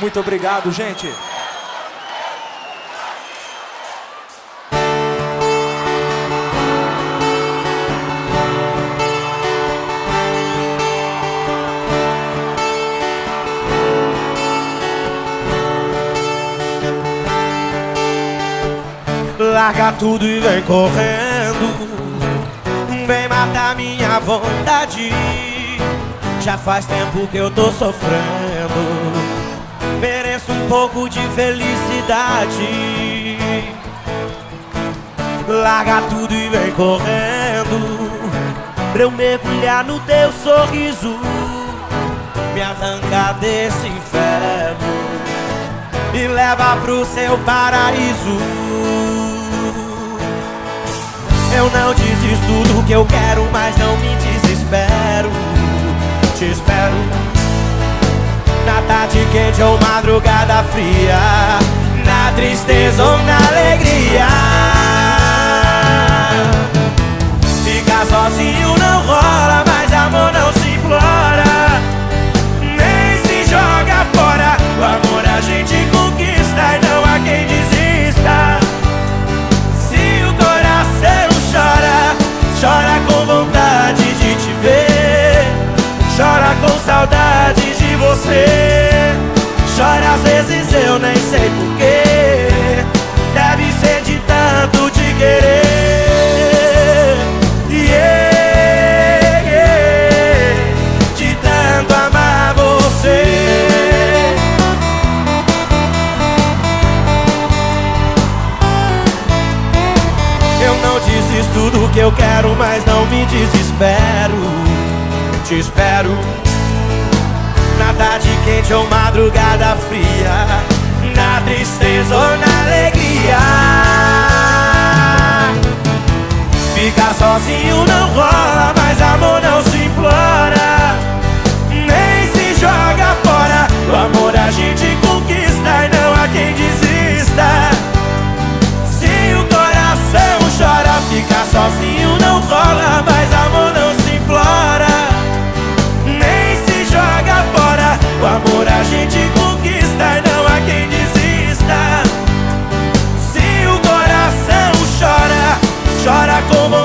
Muito obrigado, gente. Larga tudo e vem correndo. Vem matar minha vontade. Já faz tempo que eu tô sofrendo pouco de felicidade. Larga tudo e vem correndo Pra eu mergulhar no teu sorriso. Me arrancar desse inferno Me leva pro seu paraíso. Eu não desisto do que eu quero, mas não me desespero. Te espero na tarde quente ou madrugada fria, na tristeza ou na Eu não desisto do que eu quero, mas não me desespero. Te espero na tarde quente ou madrugada fria, na tristeza ou na alegria. Sozinho não rola, mas amor não se implora, nem se joga fora. O amor a gente conquista e não há quem desista. Se o coração chora, chora com vontade